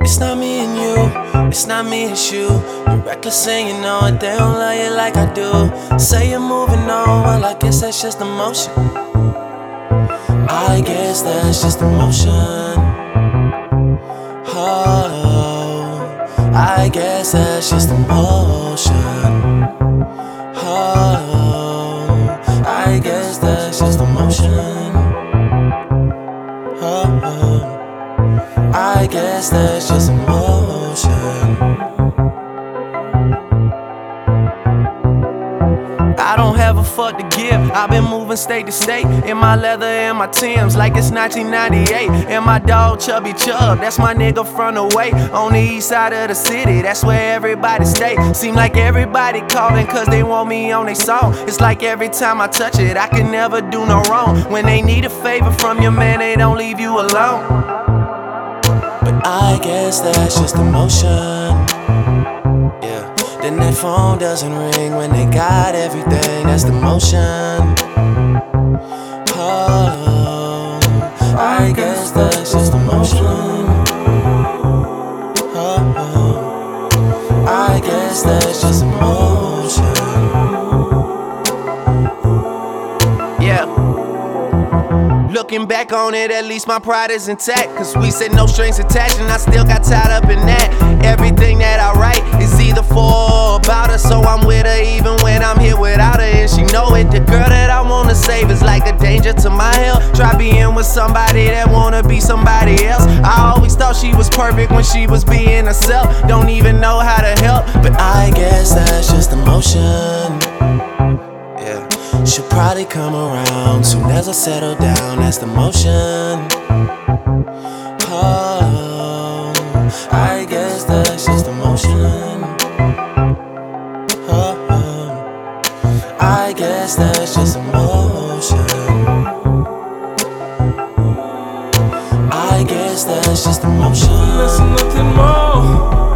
It's not me and you, it's not me, it's you. You're reckless and you know it, they don't love you like I do. Say you're moving on, well, I guess that's just emotion. I guess that's just emotion. Oh, I guess that's just emotion. I guess that's just emotion. I don't have a fuck to give. I've been moving state to state in my leather and my Timbs like it's 1998. And my dog Chubby Chub, that's my nigga from the way on the east side of the city. That's where everybody stay. Seem like everybody calling cause they want me on their song. It's like every time I touch it, I can never do no wrong. When they need a favor from your man, they don't leave you alone. I guess that's just emotion. Yeah. Then that phone doesn't ring when they got everything. That's the motion. Oh, I guess that's just emotion. Oh, oh, I guess that's just emotion. Looking back on it, at least my pride is intact. Cause we said no strings attached, and I still got tied up in that. Everything that I write is either for or about her, so I'm with her even when I'm here without her, and she know it. The girl that I wanna save is like a danger to my health. Try being with somebody that wanna be somebody else. I always thought she was perfect when she was being herself. Don't even know how to help, but I guess that's just emotion should probably come around soon as I settle down. That's the motion. Oh, I guess that's just the motion. Oh, I guess that's just emotion. I guess that's just emotion. That's nothing more.